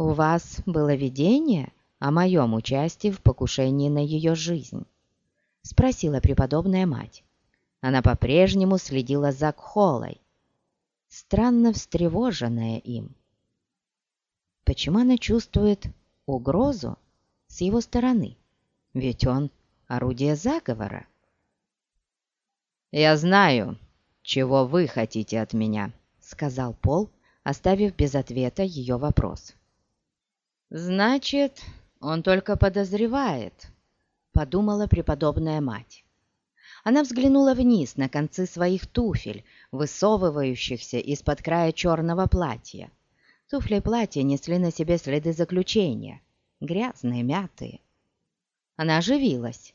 «У вас было видение о моем участии в покушении на ее жизнь?» — спросила преподобная мать. Она по-прежнему следила за Кхолой, странно встревоженная им. Почему она чувствует угрозу с его стороны? Ведь он орудие заговора. «Я знаю, чего вы хотите от меня», — сказал Пол, оставив без ответа ее вопрос. «Значит, он только подозревает», — подумала преподобная мать. Она взглянула вниз на концы своих туфель, высовывающихся из-под края черного платья. Туфли и платья несли на себе следы заключения, грязные, мятые. Она оживилась,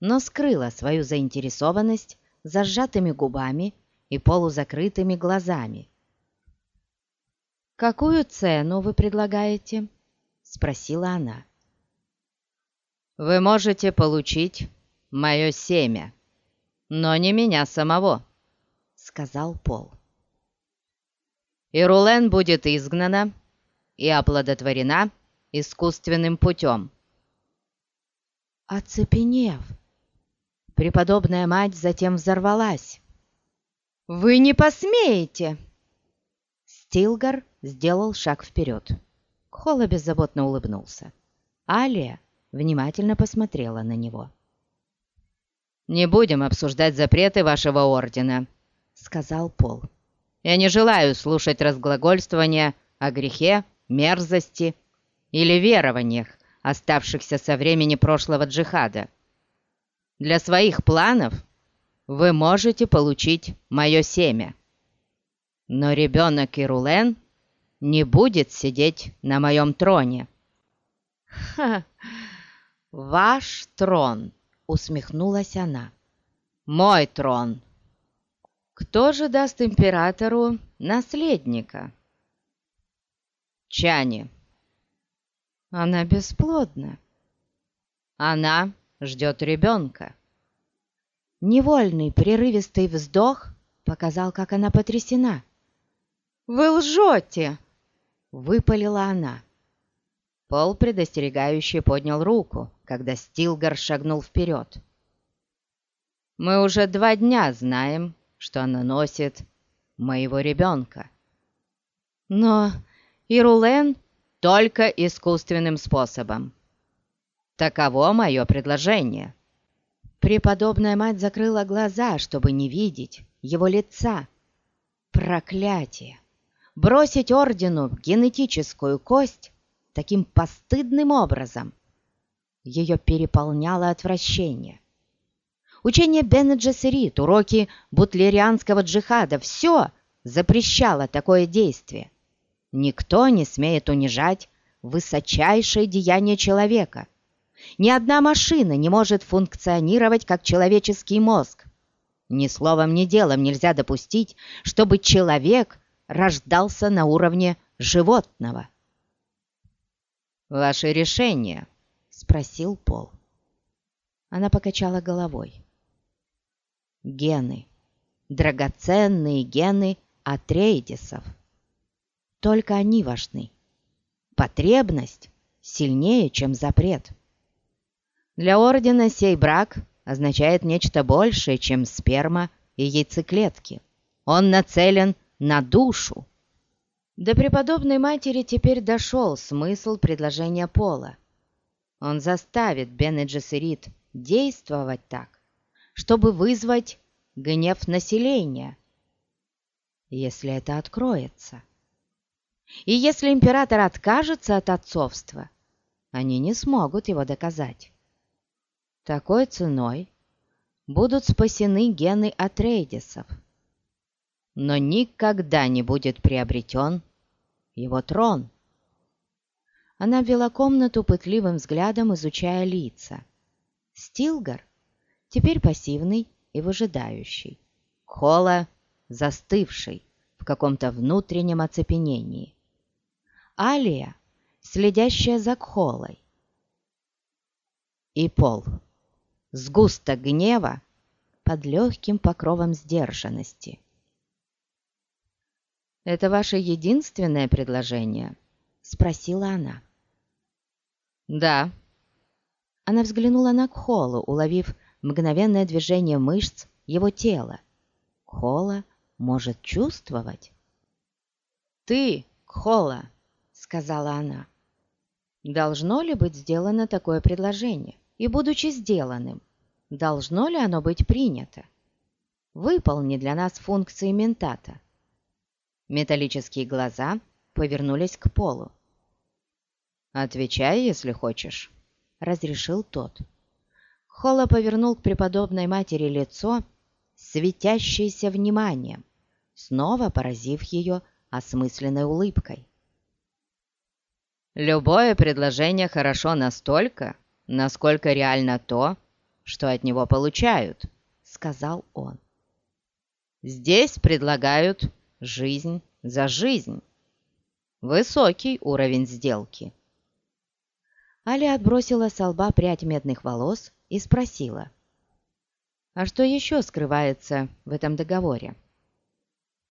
но скрыла свою заинтересованность за сжатыми губами и полузакрытыми глазами. «Какую цену вы предлагаете?» — спросила она. «Вы можете получить мое семя, но не меня самого», — сказал Пол. «Ирулен будет изгнана и оплодотворена искусственным путем». Оцепенев, преподобная мать затем взорвалась. «Вы не посмеете!» Стилгар сделал шаг вперед. Холла беззаботно улыбнулся. Алия внимательно посмотрела на него. «Не будем обсуждать запреты вашего ордена», — сказал Пол. «Я не желаю слушать разглагольствования о грехе, мерзости или верованиях, оставшихся со времени прошлого джихада. Для своих планов вы можете получить мое семя. Но ребенок Ирулен не будет сидеть на моем троне». «Ха! Ваш трон!» — усмехнулась она. «Мой трон!» «Кто же даст императору наследника?» «Чани!» «Она бесплодна!» «Она ждет ребенка!» Невольный прерывистый вздох показал, как она потрясена. «Вы лжете!» — выпалила она. Пол предостерегающе поднял руку, когда Стилгар шагнул вперед. «Мы уже два дня знаем, что она носит моего ребенка. Но Ирулен только искусственным способом. Таково мое предложение». Преподобная мать закрыла глаза, чтобы не видеть его лица. Проклятие! Бросить ордену генетическую кость таким постыдным образом. Ее переполняло отвращение. Учение Бен Джессерит, уроки бутлерианского джихада – все запрещало такое действие. Никто не смеет унижать высочайшее деяние человека. Ни одна машина не может функционировать как человеческий мозг. Ни словом, ни делом нельзя допустить, чтобы человек рождался на уровне животного. «Ваше решение?» — спросил Пол. Она покачала головой. «Гены. Драгоценные гены Атрейдисов. Только они важны. Потребность сильнее, чем запрет». Для Ордена сей брак означает нечто большее, чем сперма и яйцеклетки. Он нацелен на душу. До преподобной матери теперь дошел смысл предложения Пола. Он заставит Бен Джессерит действовать так, чтобы вызвать гнев населения, если это откроется. И если император откажется от отцовства, они не смогут его доказать. Такой ценой будут спасены гены Атрейдисов, но никогда не будет приобретен его трон. Она ввела комнату пытливым взглядом, изучая лица. Стилгар теперь пассивный и выжидающий. Кола застывший в каком-то внутреннем оцепенении. Алия, следящая за Кхолой. И Пол сгусток гнева под легким покровом сдержанности. «Это ваше единственное предложение?» — спросила она. «Да». Она взглянула на Кхолу, уловив мгновенное движение мышц его тела. Кхола может чувствовать. «Ты, Кхола», — сказала она, — «должно ли быть сделано такое предложение? И, будучи сделанным, должно ли оно быть принято? Выполни для нас функции ментата». Металлические глаза повернулись к полу. «Отвечай, если хочешь», — разрешил тот. Холла повернул к преподобной матери лицо, светящееся вниманием, снова поразив ее осмысленной улыбкой. «Любое предложение хорошо настолько, насколько реально то, что от него получают», — сказал он. «Здесь предлагают жизнь за жизнь. Высокий уровень сделки». Али отбросила с лба прядь медных волос и спросила. «А что еще скрывается в этом договоре?»